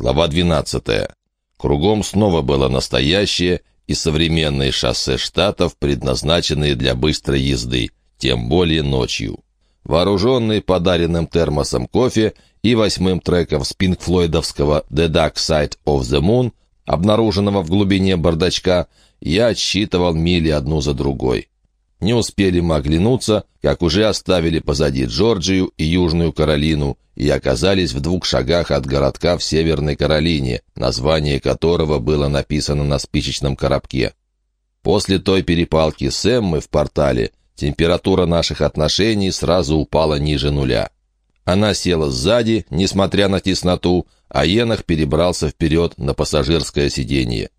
Глава 12. Кругом снова было настоящее и современные шоссе штатов, предназначенные для быстрой езды, тем более ночью. Вооруженный подаренным термосом кофе и восьмым треком спинг-флойдовского «The Dark Side of the Moon», обнаруженного в глубине бардачка, я отсчитывал мили одну за другой. Не успели мы оглянуться, как уже оставили позади Джорджию и Южную Каролину и оказались в двух шагах от городка в Северной Каролине, название которого было написано на спичечном коробке. После той перепалки с Эммой в портале температура наших отношений сразу упала ниже нуля. Она села сзади, несмотря на тесноту, а Енах перебрался вперед на пассажирское сиденье.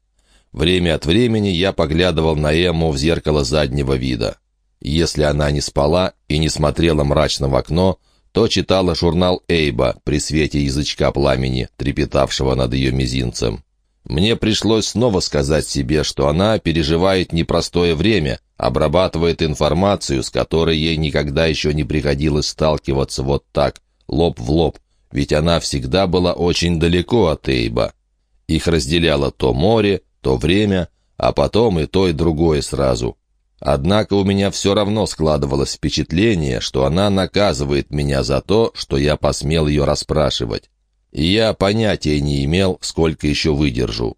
Время от времени я поглядывал на Эмму в зеркало заднего вида. Если она не спала и не смотрела мрачно в окно, то читала журнал Эйба при свете язычка пламени, трепетавшего над ее мизинцем. Мне пришлось снова сказать себе, что она переживает непростое время, обрабатывает информацию, с которой ей никогда еще не приходилось сталкиваться вот так, лоб в лоб, ведь она всегда была очень далеко от Эйба. Их разделяло то море, то время, а потом и то, и другое сразу. Однако у меня все равно складывалось впечатление, что она наказывает меня за то, что я посмел ее расспрашивать. И я понятия не имел, сколько еще выдержу.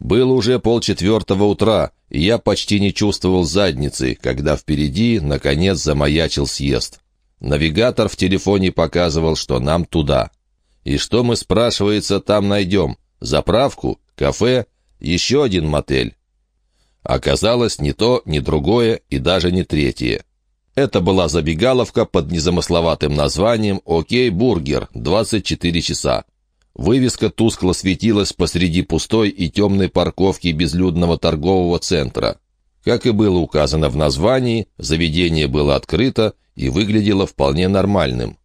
Было уже полчетвертого утра, и я почти не чувствовал задницы, когда впереди, наконец, замаячил съезд. Навигатор в телефоне показывал, что нам туда. И что мы, спрашивается, там найдем? Заправку? Кафе? Еще один мотель. Оказалось, ни то, ни другое и даже не третье. Это была забегаловка под незамысловатым названием «Окей, бургер. 24 часа». Вывеска тускло светилась посреди пустой и темной парковки безлюдного торгового центра. Как и было указано в названии, заведение было открыто и выглядело вполне нормальным.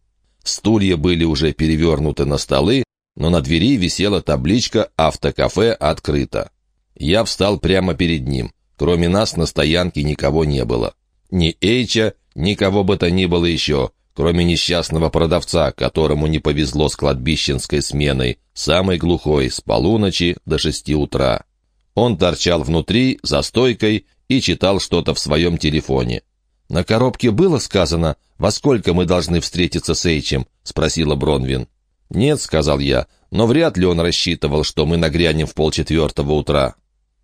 Стулья были уже перевернуты на столы, но на двери висела табличка «Автокафе открыто». Я встал прямо перед ним. Кроме нас на стоянке никого не было. Ни Эйча, никого бы то ни было еще, кроме несчастного продавца, которому не повезло с кладбищенской сменой, самой глухой, с полуночи до шести утра. Он торчал внутри, за стойкой, и читал что-то в своем телефоне. «На коробке было сказано, во сколько мы должны встретиться с Эйчем?» — спросила Бронвин. «Нет», — сказал я, — «но вряд ли он рассчитывал, что мы нагрянем в полчетвертого утра».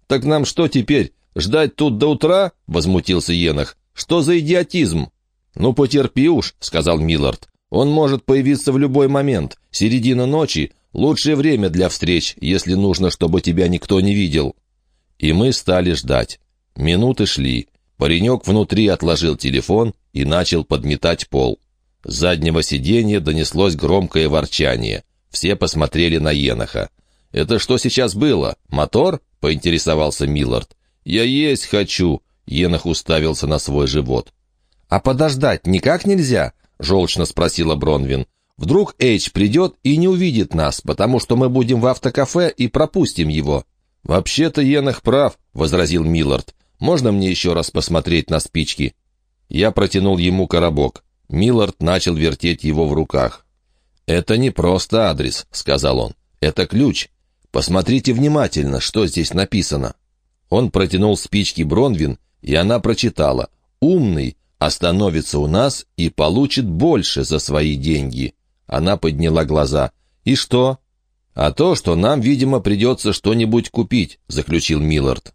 «Так нам что теперь, ждать тут до утра?» — возмутился Енах. «Что за идиотизм?» «Ну, потерпи уж», — сказал Миллард. «Он может появиться в любой момент. Середина ночи — лучшее время для встреч, если нужно, чтобы тебя никто не видел». И мы стали ждать. Минуты шли. Паренек внутри отложил телефон и начал подметать пол. С заднего сиденья донеслось громкое ворчание. Все посмотрели на Еноха. «Это что сейчас было? Мотор?» — поинтересовался Миллард. «Я есть хочу!» — Енох уставился на свой живот. «А подождать никак нельзя?» — желчно спросила Бронвин. «Вдруг Эйч придет и не увидит нас, потому что мы будем в автокафе и пропустим его». «Вообще-то Енох прав», — возразил Миллард. «Можно мне еще раз посмотреть на спички?» Я протянул ему коробок. Миллард начал вертеть его в руках. «Это не просто адрес», — сказал он. «Это ключ. Посмотрите внимательно, что здесь написано». Он протянул спички Бронвин, и она прочитала. «Умный остановится у нас и получит больше за свои деньги». Она подняла глаза. «И что?» «А то, что нам, видимо, придется что-нибудь купить», — заключил Миллард.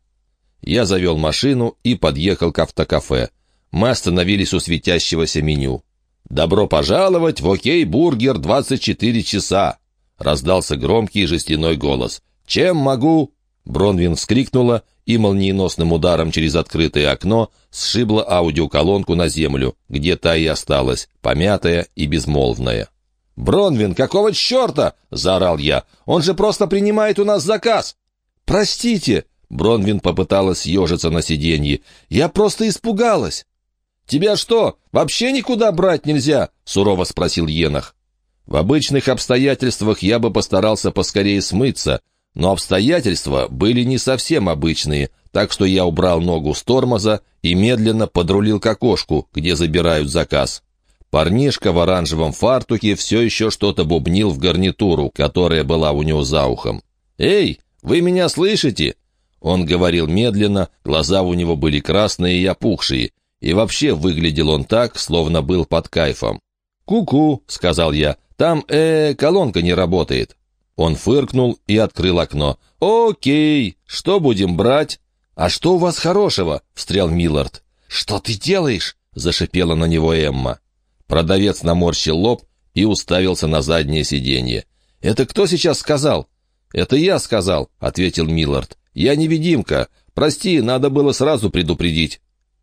Я завел машину и подъехал к автокафе. Мы остановились у светящегося меню. «Добро пожаловать в Окей Бургер 24 часа!» Раздался громкий жестяной голос. «Чем могу?» Бронвин вскрикнула и молниеносным ударом через открытое окно сшибла аудиоколонку на землю, где та и осталась, помятая и безмолвная. «Бронвин, какого черта?» — заорал я. «Он же просто принимает у нас заказ!» «Простите!» — Бронвин попыталась съежиться на сиденье. «Я просто испугалась!» «Тебя что, вообще никуда брать нельзя?» — сурово спросил Енах. В обычных обстоятельствах я бы постарался поскорее смыться, но обстоятельства были не совсем обычные, так что я убрал ногу с тормоза и медленно подрулил к окошку, где забирают заказ. Парнишка в оранжевом фартуке все еще что-то бубнил в гарнитуру, которая была у него за ухом. «Эй, вы меня слышите?» Он говорил медленно, глаза у него были красные и опухшие, и вообще выглядел он так, словно был под кайфом. «Ку-ку», — сказал я, — «там, э, колонка не работает». Он фыркнул и открыл окно. «Окей, что будем брать?» «А что у вас хорошего?» — встрял Миллард. «Что ты делаешь?» — зашипела на него Эмма. Продавец наморщил лоб и уставился на заднее сиденье. «Это кто сейчас сказал?» «Это я сказал», — ответил Миллард. «Я невидимка. Прости, надо было сразу предупредить».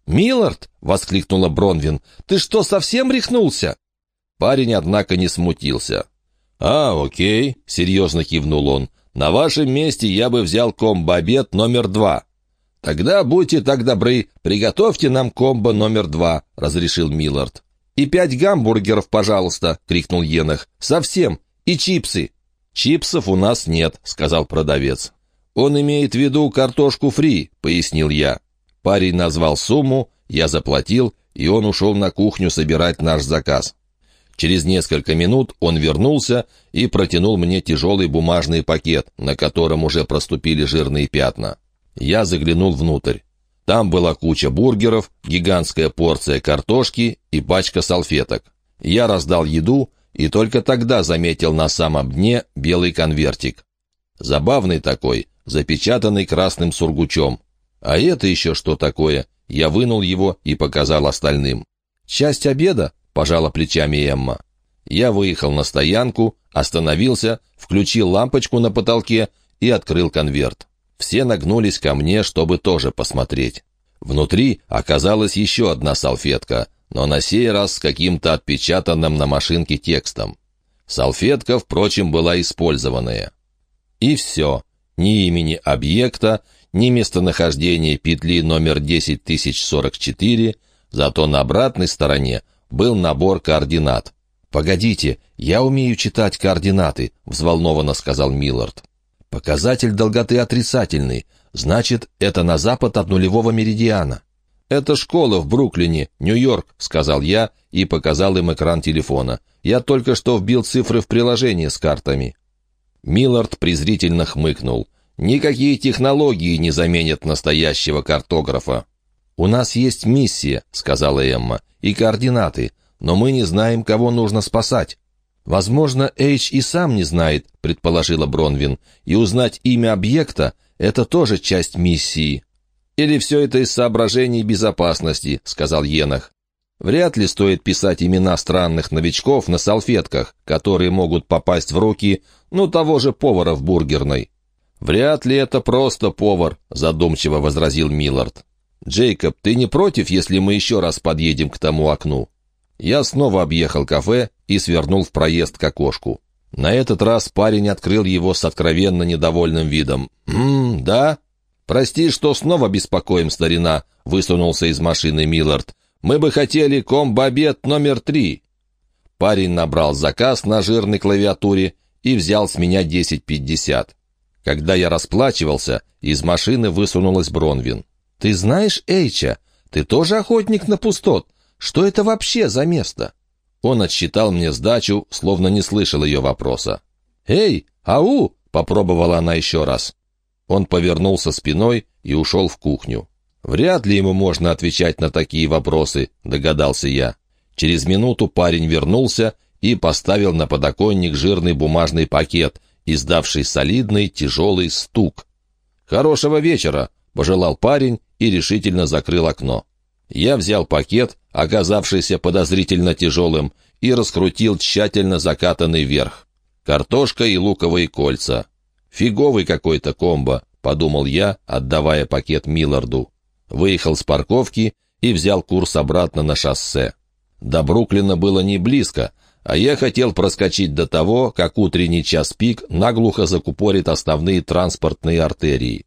«Миллард!» — воскликнула Бронвин. «Ты что, совсем рехнулся?» Парень, однако, не смутился. «А, окей», — серьезно кивнул он. «На вашем месте я бы взял комбо-обед номер два». «Тогда будьте так добры, приготовьте нам комбо номер два», — разрешил Миллард. «И пять гамбургеров, пожалуйста», — крикнул Енах. «Совсем. И чипсы». «Чипсов у нас нет», — сказал продавец. «Он имеет в виду картошку фри», — пояснил я. Парень назвал сумму, я заплатил, и он ушел на кухню собирать наш заказ. Через несколько минут он вернулся и протянул мне тяжелый бумажный пакет, на котором уже проступили жирные пятна. Я заглянул внутрь. Там была куча бургеров, гигантская порция картошки и пачка салфеток. Я раздал еду и только тогда заметил на самом дне белый конвертик. Забавный такой, запечатанный красным сургучом. А это еще что такое? Я вынул его и показал остальным. «Часть обеда?» пожала плечами Эмма. Я выехал на стоянку, остановился, включил лампочку на потолке и открыл конверт. Все нагнулись ко мне, чтобы тоже посмотреть. Внутри оказалась еще одна салфетка, но на сей раз с каким-то отпечатанным на машинке текстом. Салфетка, впрочем, была использованная. И все. Ни имени объекта, ни местонахождения петли номер 10044, зато на обратной стороне был набор координат. «Погодите, я умею читать координаты», — взволнованно сказал Миллард. «Показатель долготы отрицательный. Значит, это на запад от нулевого меридиана». «Это школа в Бруклине, Нью-Йорк», — сказал я и показал им экран телефона. «Я только что вбил цифры в приложение с картами». Миллард презрительно хмыкнул. «Никакие технологии не заменят настоящего картографа». «У нас есть миссия», — сказала Эмма, — «и координаты, но мы не знаем, кого нужно спасать». «Возможно, Эйч и сам не знает», — предположила Бронвин, «и узнать имя объекта — это тоже часть миссии». «Или все это из соображений безопасности», — сказал Енах. «Вряд ли стоит писать имена странных новичков на салфетках, которые могут попасть в руки, ну, того же повара в бургерной». «Вряд ли это просто повар», — задумчиво возразил Миллард. «Джейкоб, ты не против, если мы еще раз подъедем к тому окну?» Я снова объехал кафе и свернул в проезд к окошку. На этот раз парень открыл его с откровенно недовольным видом. «Ммм, да?» «Прости, что снова беспокоим, старина», — высунулся из машины Миллард. «Мы бы хотели комбо-обед номер три». Парень набрал заказ на жирной клавиатуре и взял с меня 10.50. Когда я расплачивался, из машины высунулась Бронвин. «Ты знаешь Эйча? Ты тоже охотник на пустот? Что это вообще за место?» Он отсчитал мне сдачу, словно не слышал ее вопроса. «Эй, ау!» — попробовала она еще раз. Он повернулся спиной и ушел в кухню. «Вряд ли ему можно отвечать на такие вопросы», — догадался я. Через минуту парень вернулся и поставил на подоконник жирный бумажный пакет, издавший солидный тяжелый стук. «Хорошего вечера!» — пожелал парень и решительно закрыл окно. Я взял пакет, оказавшийся подозрительно тяжелым, и раскрутил тщательно закатанный вверх. Картошка и луковые кольца. «Фиговый какой-то комбо», — подумал я, отдавая пакет Милларду. Выехал с парковки и взял курс обратно на шоссе. До Бруклина было не близко, а я хотел проскочить до того, как утренний час пик наглухо закупорит основные транспортные артерии.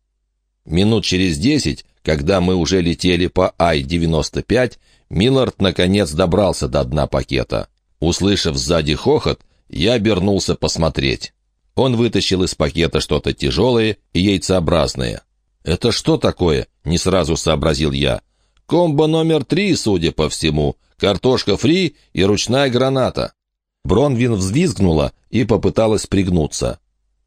Минут через десять когда мы уже летели по Ай-95, Миллард наконец добрался до дна пакета. Услышав сзади хохот, я обернулся посмотреть. Он вытащил из пакета что-то тяжелое и яйцеобразное. «Это что такое?» — не сразу сообразил я. «Комбо номер три, судя по всему. картошка фри и ручная граната». Бронвин взвизгнула и попыталась пригнуться.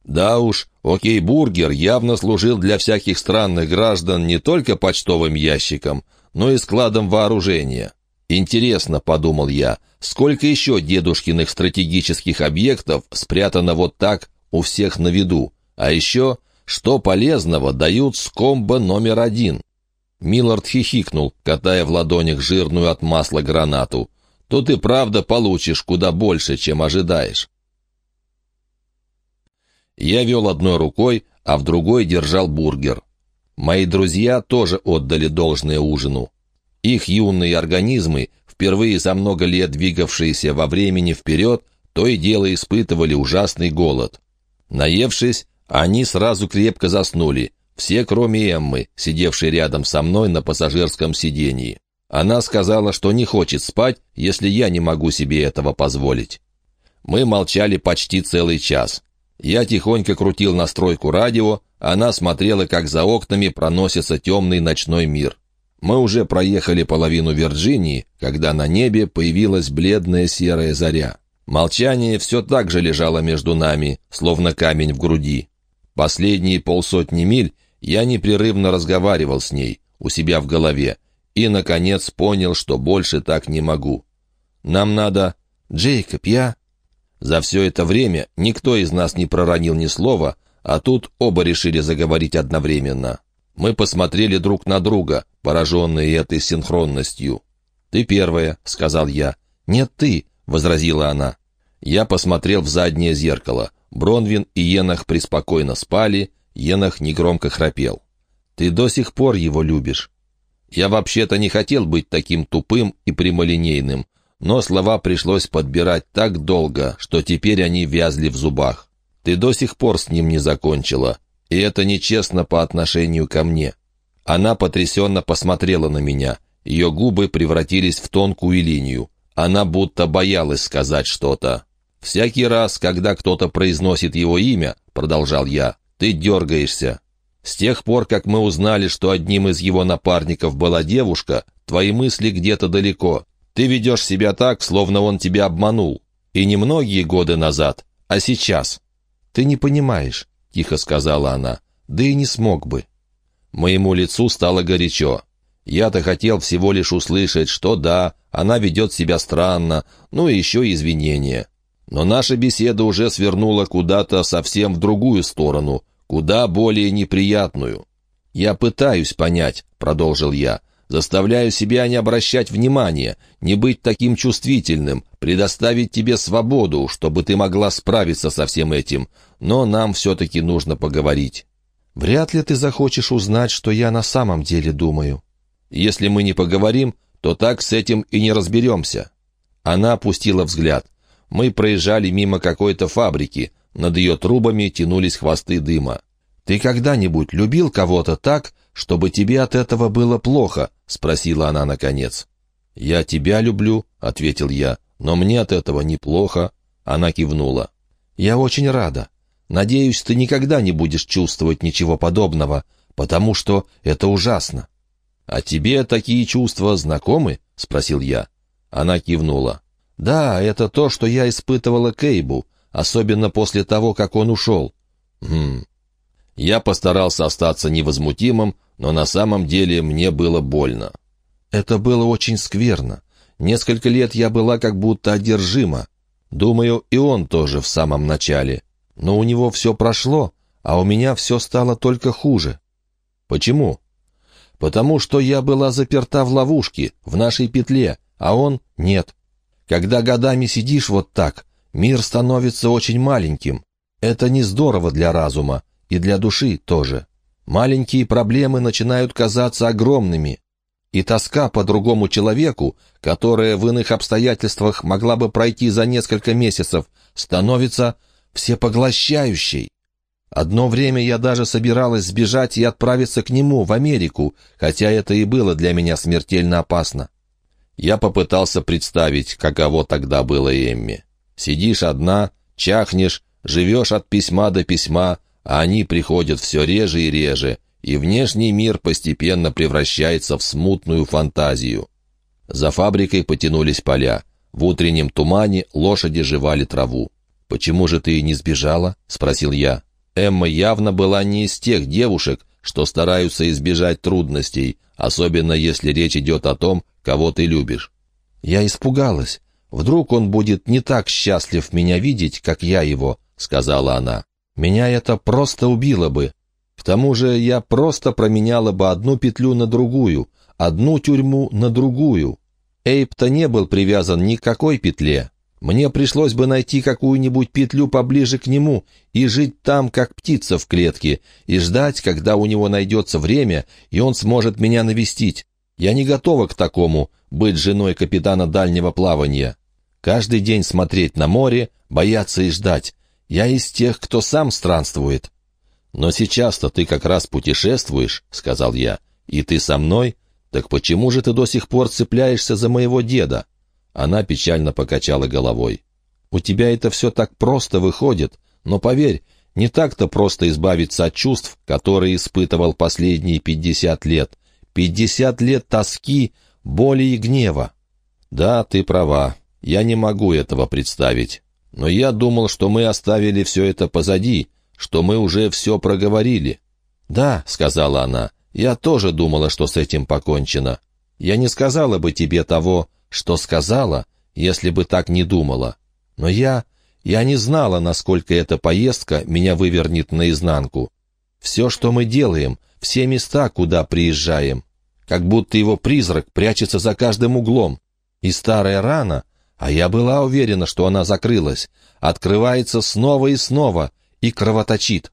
Да уж, окей-бургер явно служил для всяких странных граждан не только почтовым ящиком, но и складом вооружения. Интересно, подумал я, сколько еще дедушкиных стратегических объектов спрятано вот так у всех на виду, а еще что полезного дают с комбо номер один. Миллард хихикнул, катая в ладонях жирную от масла гранату. Тут и правда получишь куда больше, чем ожидаешь. Я вел одной рукой, а в другой держал бургер. Мои друзья тоже отдали должное ужину. Их юные организмы, впервые за много лет двигавшиеся во времени вперед, то и дело испытывали ужасный голод. Наевшись, они сразу крепко заснули, все кроме Эммы, сидевшей рядом со мной на пассажирском сидении. Она сказала, что не хочет спать, если я не могу себе этого позволить. Мы молчали почти целый час. Я тихонько крутил настройку радио, она смотрела, как за окнами проносится темный ночной мир. Мы уже проехали половину Вирджинии, когда на небе появилась бледная серая заря. Молчание все так же лежало между нами, словно камень в груди. Последние полсотни миль я непрерывно разговаривал с ней, у себя в голове, и, наконец, понял, что больше так не могу. «Нам надо...» «Джейкоб, я...» За все это время никто из нас не проронил ни слова, а тут оба решили заговорить одновременно. Мы посмотрели друг на друга, пораженные этой синхронностью. «Ты первая», — сказал я. «Нет, ты», — возразила она. Я посмотрел в заднее зеркало. Бронвин и Енах преспокойно спали, Енах негромко храпел. «Ты до сих пор его любишь». Я вообще-то не хотел быть таким тупым и прямолинейным, но слова пришлось подбирать так долго, что теперь они вязли в зубах. Ты до сих пор с ним не закончила, и это нечестно по отношению ко мне». Она потрясенно посмотрела на меня. Ее губы превратились в тонкую линию. Она будто боялась сказать что-то. «Всякий раз, когда кто-то произносит его имя, — продолжал я, — ты дергаешься. С тех пор, как мы узнали, что одним из его напарников была девушка, твои мысли где-то далеко. Ты ведешь себя так, словно он тебя обманул. И не многие годы назад, а сейчас. Ты не понимаешь, — тихо сказала она, — да и не смог бы. Моему лицу стало горячо. Я-то хотел всего лишь услышать, что да, она ведет себя странно, ну и еще извинения. Но наша беседа уже свернула куда-то совсем в другую сторону, куда более неприятную. «Я пытаюсь понять», — продолжил я, — Заставляю себя не обращать внимания, не быть таким чувствительным, предоставить тебе свободу, чтобы ты могла справиться со всем этим. Но нам все-таки нужно поговорить. Вряд ли ты захочешь узнать, что я на самом деле думаю. Если мы не поговорим, то так с этим и не разберемся». Она опустила взгляд. Мы проезжали мимо какой-то фабрики. Над ее трубами тянулись хвосты дыма. «Ты когда-нибудь любил кого-то так, чтобы тебе от этого было плохо?» — спросила она наконец. «Я тебя люблю», — ответил я, — «но мне от этого неплохо». Она кивнула. «Я очень рада. Надеюсь, ты никогда не будешь чувствовать ничего подобного, потому что это ужасно». «А тебе такие чувства знакомы?» — спросил я. Она кивнула. «Да, это то, что я испытывала Кейбу, особенно после того, как он ушел». «Хм, я постарался остаться невозмутимым, но на самом деле мне было больно. Это было очень скверно. Несколько лет я была как будто одержима. Думаю, и он тоже в самом начале. Но у него все прошло, а у меня все стало только хуже. Почему? Потому что я была заперта в ловушке, в нашей петле, а он — нет. Когда годами сидишь вот так, мир становится очень маленьким. Это не здорово для разума, и для души тоже. Маленькие проблемы начинают казаться огромными, и тоска по другому человеку, которая в иных обстоятельствах могла бы пройти за несколько месяцев, становится всепоглощающей. Одно время я даже собиралась сбежать и отправиться к нему, в Америку, хотя это и было для меня смертельно опасно. Я попытался представить, каково тогда было Эмми. Сидишь одна, чахнешь, живешь от письма до письма, а они приходят все реже и реже, и внешний мир постепенно превращается в смутную фантазию. За фабрикой потянулись поля. В утреннем тумане лошади жевали траву. «Почему же ты не сбежала?» — спросил я. Эмма явно была не из тех девушек, что стараются избежать трудностей, особенно если речь идет о том, кого ты любишь. «Я испугалась. Вдруг он будет не так счастлив меня видеть, как я его», — сказала она. «Меня это просто убило бы. К тому же я просто променяла бы одну петлю на другую, одну тюрьму на другую. Эйп-то не был привязан ни к какой петле. Мне пришлось бы найти какую-нибудь петлю поближе к нему и жить там, как птица в клетке, и ждать, когда у него найдется время, и он сможет меня навестить. Я не готова к такому, быть женой капитана дальнего плавания. Каждый день смотреть на море, бояться и ждать. Я из тех, кто сам странствует. «Но сейчас-то ты как раз путешествуешь», — сказал я, — «и ты со мной? Так почему же ты до сих пор цепляешься за моего деда?» Она печально покачала головой. «У тебя это все так просто выходит, но поверь, не так-то просто избавиться от чувств, которые испытывал последние пятьдесят лет. Пятьдесят лет тоски, боли и гнева. Да, ты права, я не могу этого представить. Но я думал, что мы оставили все это позади, что мы уже все проговорили». «Да», — сказала она, — «я тоже думала, что с этим покончено. Я не сказала бы тебе того, что сказала, если бы так не думала. Но я... я не знала, насколько эта поездка меня вывернет наизнанку. Все, что мы делаем, все места, куда приезжаем, как будто его призрак прячется за каждым углом. И старая рана, а я была уверена, что она закрылась, открывается снова и снова — и кровоточит.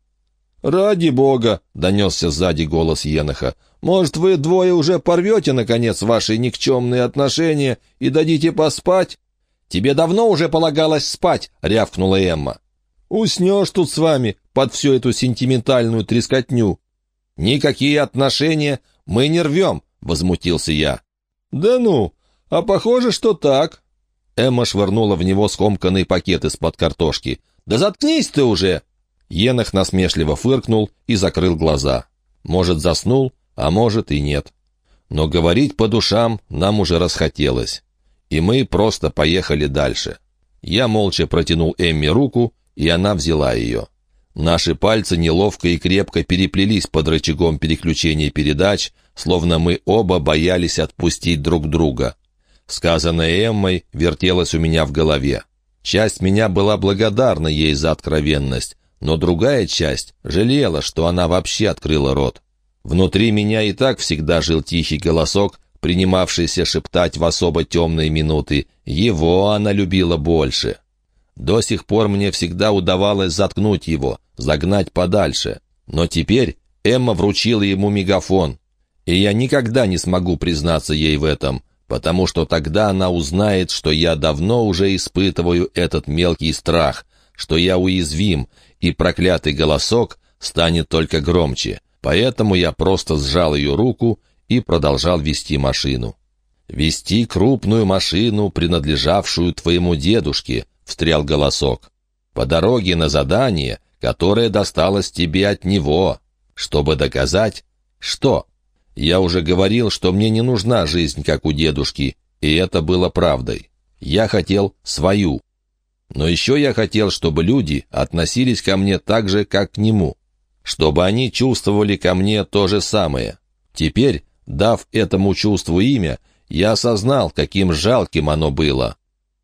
«Ради бога!» — донесся сзади голос Еноха. «Может, вы двое уже порвете, наконец, ваши никчемные отношения и дадите поспать?» «Тебе давно уже полагалось спать!» — рявкнула Эмма. «Уснешь тут с вами под всю эту сентиментальную трескотню». «Никакие отношения мы не рвем!» — возмутился я. «Да ну! А похоже, что так!» Эмма швырнула в него скомканный пакет из-под картошки. «Да заткнись ты уже!» Енах насмешливо фыркнул и закрыл глаза. Может, заснул, а может и нет. Но говорить по душам нам уже расхотелось. И мы просто поехали дальше. Я молча протянул Эмми руку, и она взяла ее. Наши пальцы неловко и крепко переплелись под рычагом переключения передач, словно мы оба боялись отпустить друг друга. Сказанное Эммой вертелось у меня в голове. Часть меня была благодарна ей за откровенность, но другая часть жалела, что она вообще открыла рот. Внутри меня и так всегда жил тихий голосок, принимавшийся шептать в особо темные минуты. Его она любила больше. До сих пор мне всегда удавалось заткнуть его, загнать подальше. Но теперь Эмма вручила ему мегафон. И я никогда не смогу признаться ей в этом, потому что тогда она узнает, что я давно уже испытываю этот мелкий страх, что я уязвим, и проклятый голосок станет только громче. Поэтому я просто сжал ее руку и продолжал вести машину. «Вести крупную машину, принадлежавшую твоему дедушке», — встрял голосок. «По дороге на задание, которое досталось тебе от него, чтобы доказать, что...» Я уже говорил, что мне не нужна жизнь, как у дедушки, и это было правдой. Я хотел свою. Но еще я хотел, чтобы люди относились ко мне так же, как к нему. Чтобы они чувствовали ко мне то же самое. Теперь, дав этому чувству имя, я осознал, каким жалким оно было.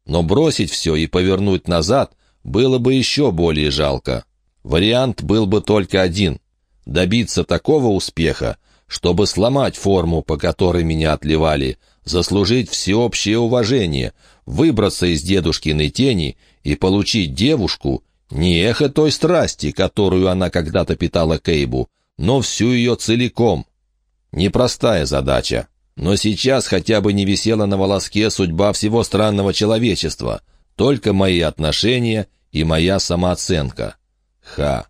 Но бросить все и повернуть назад было бы еще более жалко. Вариант был бы только один — добиться такого успеха, чтобы сломать форму, по которой меня отливали, заслужить всеобщее уважение, выбраться из дедушкиной тени и получить девушку, не эхо той страсти, которую она когда-то питала Кейбу, но всю ее целиком. Непростая задача. Но сейчас хотя бы не висела на волоске судьба всего странного человечества, только мои отношения и моя самооценка. Ха.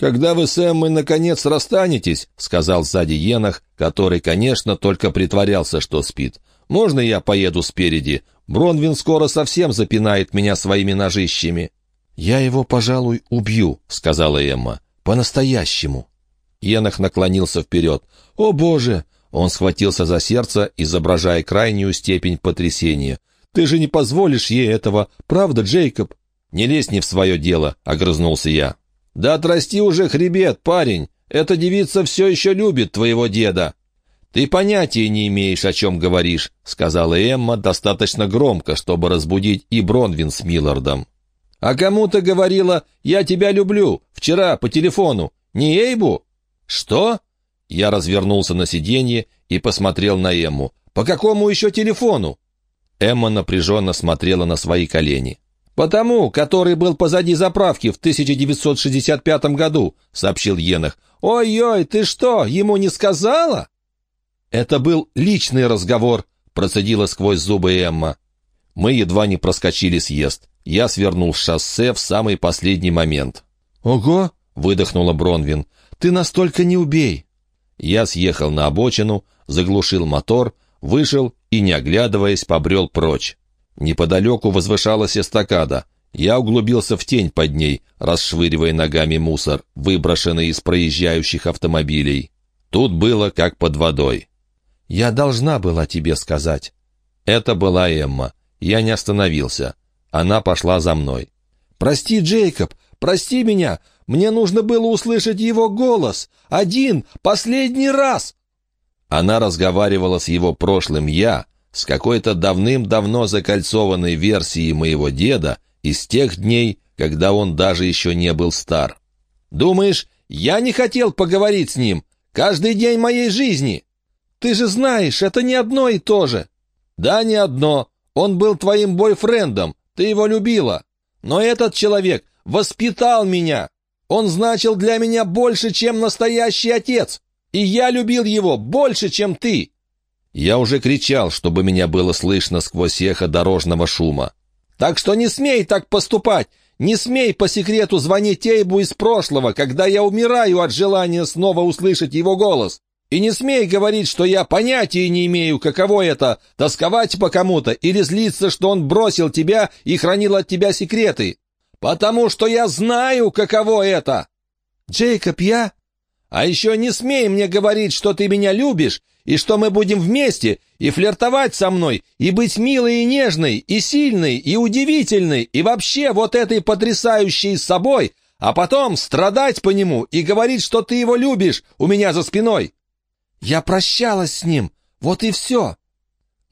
«Когда вы с Эммой наконец расстанетесь», — сказал сзади Енах, который, конечно, только притворялся, что спит, — «можно я поеду спереди? Бронвин скоро совсем запинает меня своими ножищами». «Я его, пожалуй, убью», — сказала Эмма. «По-настоящему». Енах наклонился вперед. «О, Боже! Он схватился за сердце, изображая крайнюю степень потрясения. «Ты же не позволишь ей этого, правда, Джейкоб?» «Не лезь не в свое дело», — огрызнулся я. «Да отрасти уже хребет, парень! Эта девица все еще любит твоего деда!» «Ты понятия не имеешь, о чем говоришь», — сказала Эмма достаточно громко, чтобы разбудить и Бронвин с Миллардом. «А кому ты говорила, я тебя люблю, вчера по телефону? Не Эйбу?» «Что?» Я развернулся на сиденье и посмотрел на Эмму. «По какому еще телефону?» Эмма напряженно смотрела на свои колени. «Потому, который был позади заправки в 1965 году», — сообщил Енах. «Ой-ой, ты что, ему не сказала?» «Это был личный разговор», — процедила сквозь зубы Эмма. Мы едва не проскочили съезд. Я свернул с шоссе в самый последний момент. «Ого!» — выдохнула Бронвин. «Ты настолько не убей!» Я съехал на обочину, заглушил мотор, вышел и, не оглядываясь, побрел прочь. Неподалеку возвышалась эстакада. Я углубился в тень под ней, расшвыривая ногами мусор, выброшенный из проезжающих автомобилей. Тут было как под водой. «Я должна была тебе сказать». Это была Эмма. Я не остановился. Она пошла за мной. «Прости, Джейкоб, прости меня. Мне нужно было услышать его голос. Один, последний раз!» Она разговаривала с его прошлым «я», с какой-то давным-давно закольцованной версией моего деда из тех дней, когда он даже еще не был стар. «Думаешь, я не хотел поговорить с ним? Каждый день моей жизни? Ты же знаешь, это не одно и то же». «Да, не одно. Он был твоим бойфрендом, ты его любила. Но этот человек воспитал меня. Он значил для меня больше, чем настоящий отец. И я любил его больше, чем ты. Я уже кричал, чтобы меня было слышно сквозь эхо дорожного шума. Так что не смей так поступать. Не смей по секрету звонить Эйбу из прошлого, когда я умираю от желания снова услышать его голос. И не смей говорить, что я понятия не имею, каково это — тосковать по кому-то или злиться, что он бросил тебя и хранил от тебя секреты. Потому что я знаю, каково это. Джейкоб, я... А еще не смей мне говорить, что ты меня любишь, и что мы будем вместе, и флиртовать со мной, и быть милой и нежной, и сильной, и удивительной, и вообще вот этой потрясающей собой, а потом страдать по нему и говорить, что ты его любишь у меня за спиной. Я прощалась с ним, вот и все.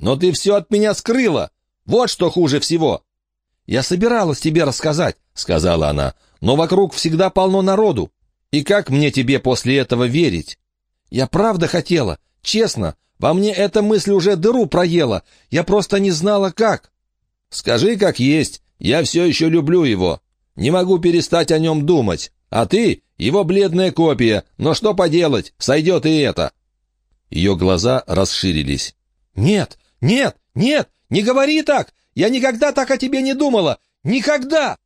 Но ты все от меня скрыла. Вот что хуже всего. Я собиралась тебе рассказать, сказала она, но вокруг всегда полно народу. И как мне тебе после этого верить? Я правда хотела, честно. Во мне эта мысль уже дыру проела. Я просто не знала, как. Скажи, как есть. Я все еще люблю его. Не могу перестать о нем думать. А ты — его бледная копия. Но что поделать, сойдет и это. Ее глаза расширились. «Нет, нет, нет, не говори так! Я никогда так о тебе не думала! Никогда!»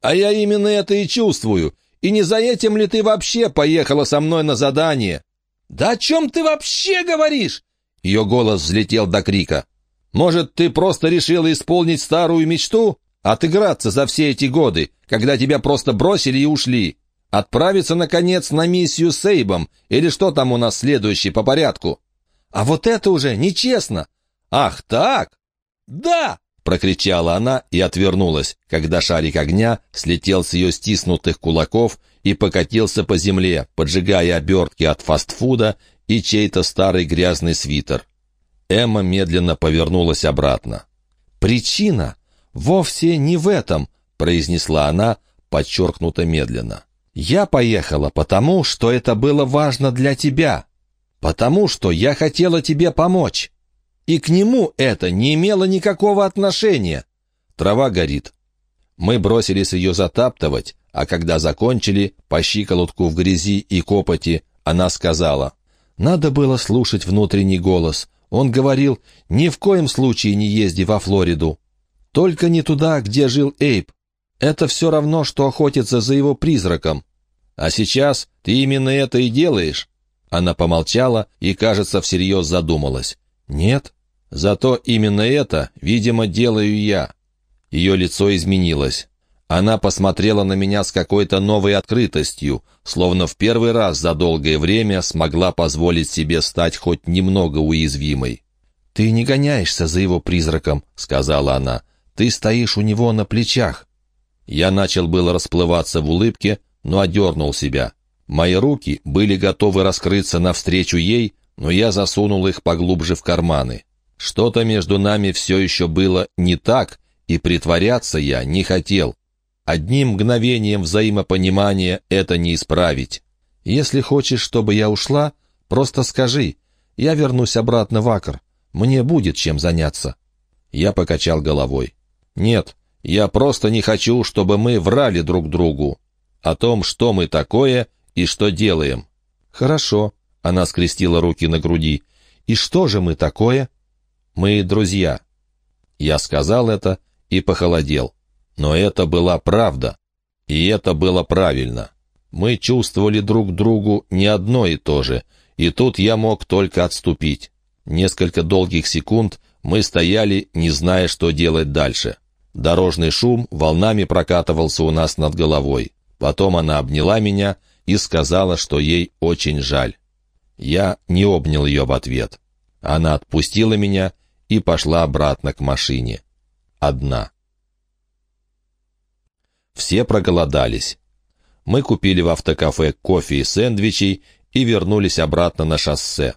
«А я именно это и чувствую. И не за этим ли ты вообще поехала со мной на задание?» «Да о чем ты вообще говоришь?» Ее голос взлетел до крика. «Может, ты просто решила исполнить старую мечту? Отыграться за все эти годы, когда тебя просто бросили и ушли?» Отправиться, наконец, на миссию с Эйбом, или что там у нас следующий по порядку? А вот это уже нечестно. Ах, так? Да! Прокричала она и отвернулась, когда шарик огня слетел с ее стиснутых кулаков и покатился по земле, поджигая обертки от фастфуда и чей-то старый грязный свитер. Эмма медленно повернулась обратно. «Причина вовсе не в этом», — произнесла она, подчеркнуто медленно. Я поехала потому, что это было важно для тебя, потому что я хотела тебе помочь. И к нему это не имело никакого отношения. Трава горит. Мы бросились ее затаптывать, а когда закончили, по щиколотку в грязи и копоти, она сказала, «Надо было слушать внутренний голос. Он говорил, ни в коем случае не езди во Флориду. Только не туда, где жил Эйб. Это все равно, что охотиться за его призраком. А сейчас ты именно это и делаешь». Она помолчала и, кажется, всерьез задумалась. «Нет, зато именно это, видимо, делаю я». Ее лицо изменилось. Она посмотрела на меня с какой-то новой открытостью, словно в первый раз за долгое время смогла позволить себе стать хоть немного уязвимой. «Ты не гоняешься за его призраком», — сказала она. «Ты стоишь у него на плечах». Я начал было расплываться в улыбке, но одернул себя. Мои руки были готовы раскрыться навстречу ей, но я засунул их поглубже в карманы. Что-то между нами все еще было не так, и притворяться я не хотел. Одним мгновением взаимопонимания это не исправить. Если хочешь, чтобы я ушла, просто скажи. Я вернусь обратно в Акр. Мне будет чем заняться. Я покачал головой. Нет, я просто не хочу, чтобы мы врали друг другу о том, что мы такое и что делаем. Хорошо, она скрестила руки на груди. И что же мы такое? Мы друзья. Я сказал это и похолодел. Но это была правда. И это было правильно. Мы чувствовали друг другу не одно и то же, и тут я мог только отступить. Несколько долгих секунд мы стояли, не зная, что делать дальше. Дорожный шум волнами прокатывался у нас над головой. Потом она обняла меня и сказала, что ей очень жаль. Я не обнял ее в ответ. Она отпустила меня и пошла обратно к машине. Одна. Все проголодались. Мы купили в автокафе кофе и сэндвичей и вернулись обратно на шоссе.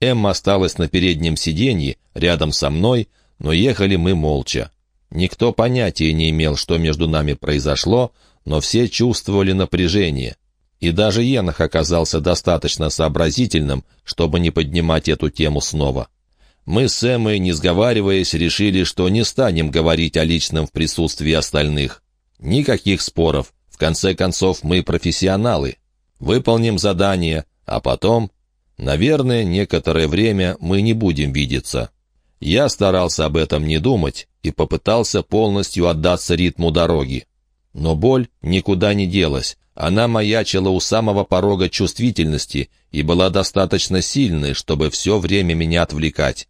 Эмма осталась на переднем сиденье, рядом со мной, но ехали мы молча. Никто понятия не имел, что между нами произошло, но все чувствовали напряжение. И даже Енах оказался достаточно сообразительным, чтобы не поднимать эту тему снова. Мы с Эммой, не сговариваясь, решили, что не станем говорить о личном в присутствии остальных. Никаких споров. В конце концов, мы профессионалы. Выполним задание, а потом... Наверное, некоторое время мы не будем видеться. Я старался об этом не думать и попытался полностью отдаться ритму дороги. Но боль никуда не делась. Она маячила у самого порога чувствительности и была достаточно сильной, чтобы все время меня отвлекать.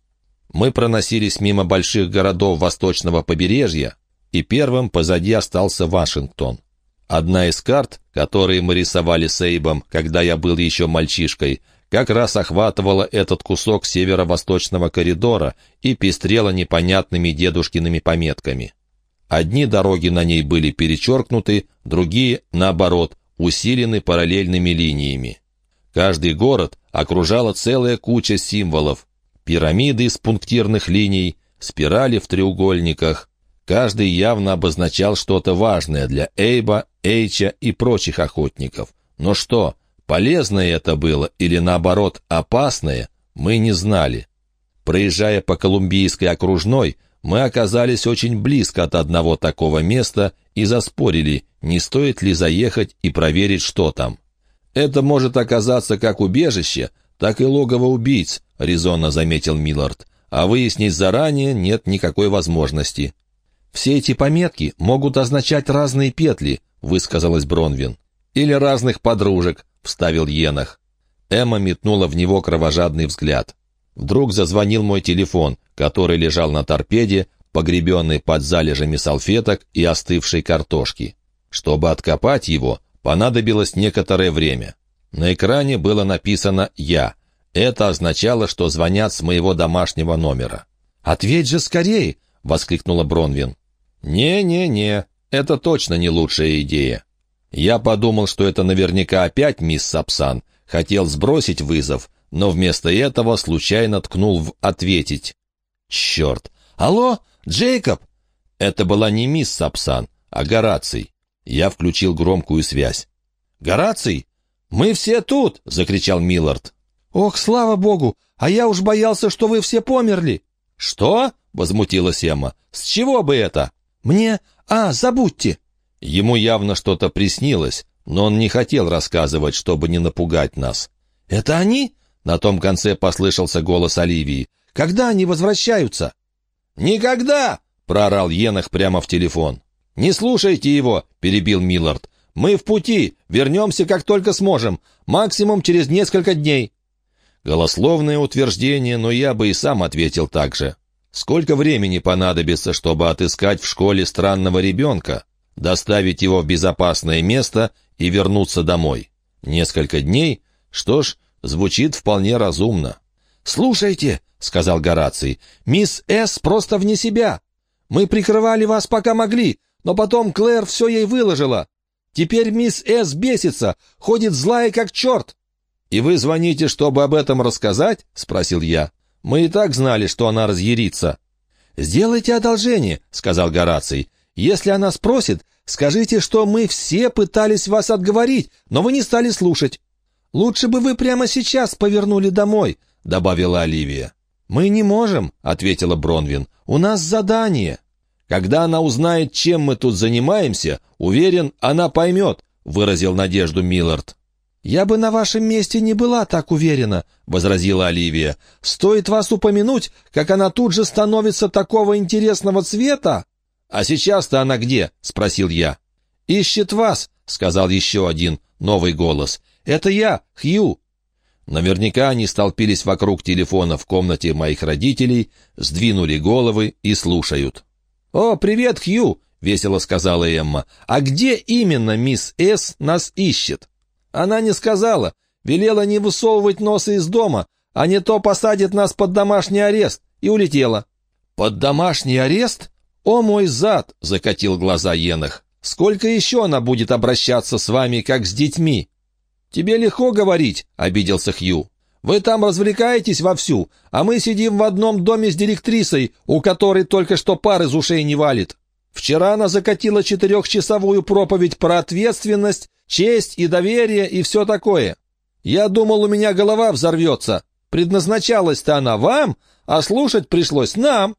Мы проносились мимо больших городов восточного побережья, и первым позади остался Вашингтон. Одна из карт, которые мы рисовали с Эйбом, когда я был еще мальчишкой, как раз охватывала этот кусок северо-восточного коридора и пестрела непонятными дедушкиными пометками. Одни дороги на ней были перечеркнуты, другие, наоборот, усилены параллельными линиями. Каждый город окружала целая куча символов, пирамиды из пунктирных линий, спирали в треугольниках. Каждый явно обозначал что-то важное для Эйба, Эйча и прочих охотников. Но что, Полезное это было или, наоборот, опасное, мы не знали. Проезжая по Колумбийской окружной, мы оказались очень близко от одного такого места и заспорили, не стоит ли заехать и проверить, что там. «Это может оказаться как убежище, так и логово убийц», — резонно заметил Миллард. «А выяснить заранее нет никакой возможности». «Все эти пометки могут означать разные петли», — высказалась Бронвин. «Или разных подружек», — вставил Енах. Эмма метнула в него кровожадный взгляд. Вдруг зазвонил мой телефон, который лежал на торпеде, погребенный под залежами салфеток и остывшей картошки. Чтобы откопать его, понадобилось некоторое время. На экране было написано «Я». Это означало, что звонят с моего домашнего номера. «Ответь же скорее!» — воскликнула Бронвин. «Не-не-не, это точно не лучшая идея. Я подумал, что это наверняка опять мисс Сапсан. Хотел сбросить вызов, но вместо этого случайно ткнул в «ответить». Черт! Алло, Джейкоб! Это была не мисс Сапсан, а Гораций. Я включил громкую связь. «Гораций? Мы все тут!» — закричал Миллард. «Ох, слава богу! А я уж боялся, что вы все померли!» «Что?» — возмутилась Эмма. «С чего бы это?» «Мне... А, забудьте!» Ему явно что-то приснилось, но он не хотел рассказывать, чтобы не напугать нас. «Это они?» — на том конце послышался голос Оливии. «Когда они возвращаются?» «Никогда!» — проорал Енах прямо в телефон. «Не слушайте его!» — перебил Миллард. «Мы в пути, вернемся как только сможем, максимум через несколько дней». Голословное утверждение, но я бы и сам ответил так же. Сколько времени понадобится, чтобы отыскать в школе странного ребенка? доставить его в безопасное место и вернуться домой. Несколько дней? Что ж, звучит вполне разумно. «Слушайте», — сказал Гораций, — «мисс С. просто вне себя. Мы прикрывали вас, пока могли, но потом Клэр все ей выложила. Теперь мисс С. бесится, ходит злая как черт». «И вы звоните, чтобы об этом рассказать?» — спросил я. «Мы и так знали, что она разъярится». «Сделайте одолжение», — сказал Гораций. «Если она спросит, скажите, что мы все пытались вас отговорить, но вы не стали слушать. Лучше бы вы прямо сейчас повернули домой», — добавила Оливия. «Мы не можем», — ответила Бронвин. «У нас задание». «Когда она узнает, чем мы тут занимаемся, уверен, она поймет», — выразил надежду Миллард. «Я бы на вашем месте не была так уверена», — возразила Оливия. «Стоит вас упомянуть, как она тут же становится такого интересного цвета». «А сейчас-то она где?» — спросил я. «Ищет вас», — сказал еще один новый голос. «Это я, Хью». Наверняка они столпились вокруг телефона в комнате моих родителей, сдвинули головы и слушают. «О, привет, Хью!» — весело сказала Эмма. «А где именно мисс С. нас ищет?» Она не сказала, велела не высовывать носа из дома, а не то посадит нас под домашний арест, и улетела. «Под домашний арест? О, мой зад!» — закатил глаза Енах. «Сколько еще она будет обращаться с вами, как с детьми?» «Тебе легко говорить», — обиделся Хью. «Вы там развлекаетесь вовсю, а мы сидим в одном доме с директрисой, у которой только что пар из ушей не валит. Вчера она закатила четырехчасовую проповедь про ответственность, честь и доверие и все такое. Я думал, у меня голова взорвется. Предназначалась-то она вам, а слушать пришлось нам.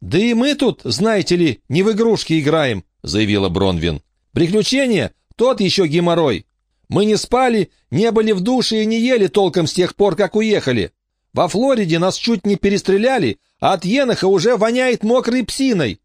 Да и мы тут, знаете ли, не в игрушки играем, заявила Бронвин. Приключения — тот еще геморрой. Мы не спали, не были в душе и не ели толком с тех пор, как уехали. Во Флориде нас чуть не перестреляли, а от Еноха уже воняет мокрой псиной.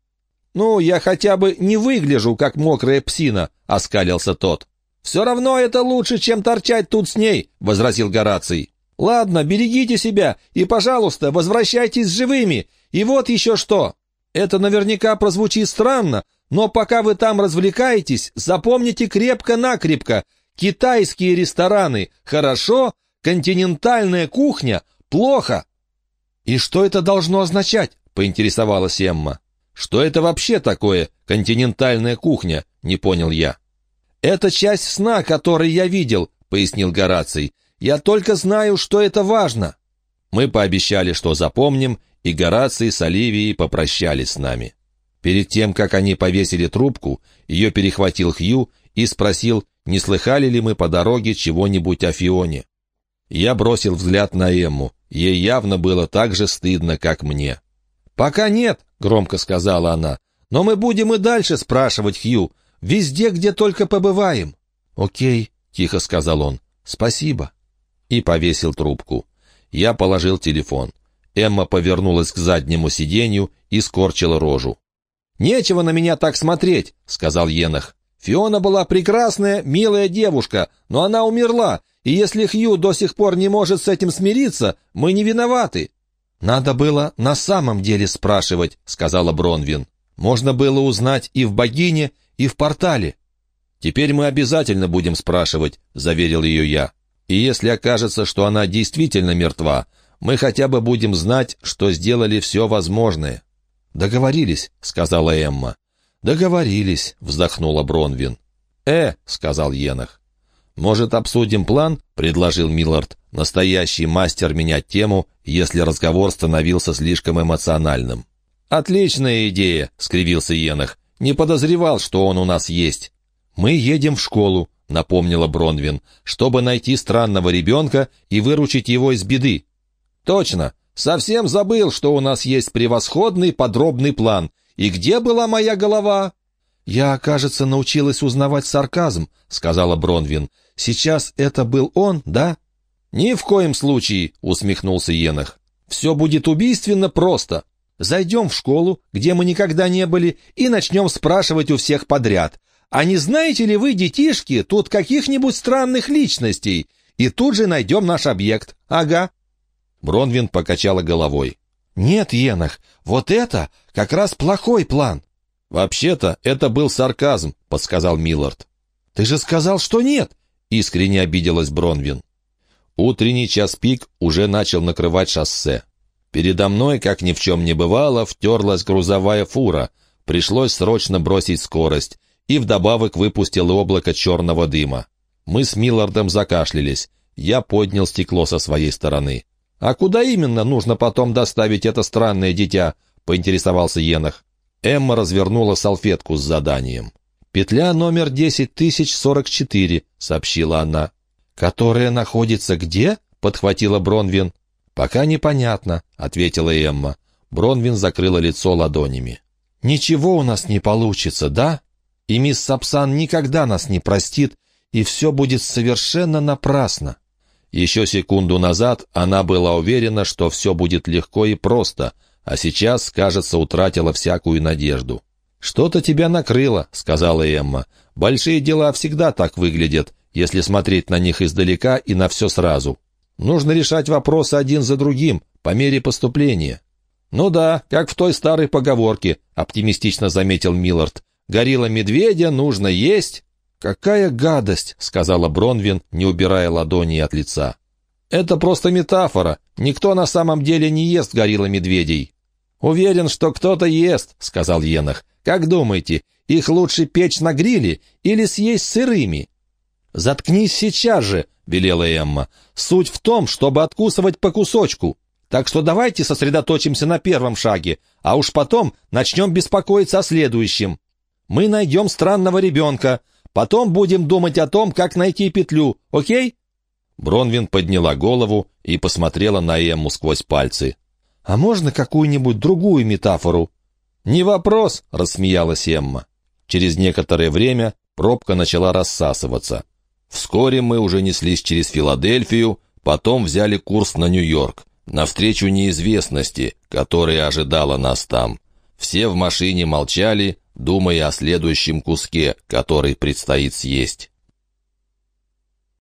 «Ну, я хотя бы не выгляжу, как мокрая псина», — оскалился тот. «Все равно это лучше, чем торчать тут с ней», — возразил Гораций. «Ладно, берегите себя и, пожалуйста, возвращайтесь живыми. И вот еще что. Это наверняка прозвучит странно, но пока вы там развлекаетесь, запомните крепко-накрепко. Китайские рестораны — хорошо, континентальная кухня — плохо». «И что это должно означать?» — поинтересовалась Эмма. «Что это вообще такое, континентальная кухня?» — не понял я. «Это часть сна, который я видел», — пояснил Гораций. «Я только знаю, что это важно». Мы пообещали, что запомним, и Гораций с Оливией попрощались с нами. Перед тем, как они повесили трубку, ее перехватил Хью и спросил, не слыхали ли мы по дороге чего-нибудь о Фионе. Я бросил взгляд на Эмму. Ей явно было так же стыдно, как мне. «Пока нет», — громко сказала она. «Но мы будем и дальше спрашивать, Хью, везде, где только побываем». «Окей», — тихо сказал он. «Спасибо». И повесил трубку. Я положил телефон. Эмма повернулась к заднему сиденью и скорчила рожу. «Нечего на меня так смотреть», — сказал Енах. «Фиона была прекрасная, милая девушка, но она умерла, и если Хью до сих пор не может с этим смириться, мы не виноваты. «Надо было на самом деле спрашивать», — сказала Бронвин. «Можно было узнать и в богине, и в портале». «Теперь мы обязательно будем спрашивать», — заверил ее я. «И если окажется, что она действительно мертва, мы хотя бы будем знать, что сделали все возможное». «Договорились», — сказала Эмма. «Договорились», — вздохнула Бронвин. «Э», — сказал Енах. «Может, обсудим план?» — предложил Миллард, настоящий мастер менять тему, если разговор становился слишком эмоциональным. «Отличная идея!» — скривился Енах. «Не подозревал, что он у нас есть». «Мы едем в школу», — напомнила Бронвин, «чтобы найти странного ребенка и выручить его из беды». «Точно! Совсем забыл, что у нас есть превосходный подробный план. И где была моя голова?» «Я, кажется, научилась узнавать сарказм», — сказала Бронвин. Сейчас это был он, да?» «Ни в коем случае», — усмехнулся Енах. «Все будет убийственно просто. Зайдем в школу, где мы никогда не были, и начнем спрашивать у всех подряд. А не знаете ли вы, детишки, тут каких-нибудь странных личностей? И тут же найдем наш объект. Ага». Бронвин покачала головой. «Нет, Енах, вот это как раз плохой план. «Вообще-то это был сарказм», — подсказал Миллард. «Ты же сказал, что нет!» — искренне обиделась Бронвин. Утренний час пик уже начал накрывать шоссе. Передо мной, как ни в чем не бывало, втерлась грузовая фура. Пришлось срочно бросить скорость. И вдобавок выпустил облако черного дыма. Мы с Миллардом закашлялись. Я поднял стекло со своей стороны. «А куда именно нужно потом доставить это странное дитя?» — поинтересовался Енах. Эмма развернула салфетку с заданием. «Петля номер 10044», — сообщила она. «Которая находится где?» — подхватила Бронвин. «Пока непонятно», — ответила Эмма. Бронвин закрыла лицо ладонями. «Ничего у нас не получится, да? И мисс Сапсан никогда нас не простит, и все будет совершенно напрасно». Еще секунду назад она была уверена, что все будет легко и просто, а сейчас, кажется, утратила всякую надежду. «Что-то тебя накрыло», — сказала Эмма. «Большие дела всегда так выглядят, если смотреть на них издалека и на все сразу. Нужно решать вопросы один за другим, по мере поступления. «Ну да, как в той старой поговорке», — оптимистично заметил Миллард. «Горилла медведя нужно есть». «Какая гадость», — сказала Бронвин, не убирая ладони от лица. «Это просто метафора. Никто на самом деле не ест горилла медведей». «Уверен, что кто-то ест», — сказал Енах. «Как думаете, их лучше печь на гриле или съесть сырыми?» «Заткнись сейчас же», — велела Эмма. «Суть в том, чтобы откусывать по кусочку. Так что давайте сосредоточимся на первом шаге, а уж потом начнем беспокоиться о следующем. Мы найдем странного ребенка, потом будем думать о том, как найти петлю, окей?» Бронвин подняла голову и посмотрела на Эмму сквозь пальцы. «А можно какую-нибудь другую метафору?» «Не вопрос», — рассмеялась Эмма. Через некоторое время пробка начала рассасываться. Вскоре мы уже неслись через Филадельфию, потом взяли курс на Нью-Йорк, навстречу неизвестности, которая ожидала нас там. Все в машине молчали, думая о следующем куске, который предстоит съесть.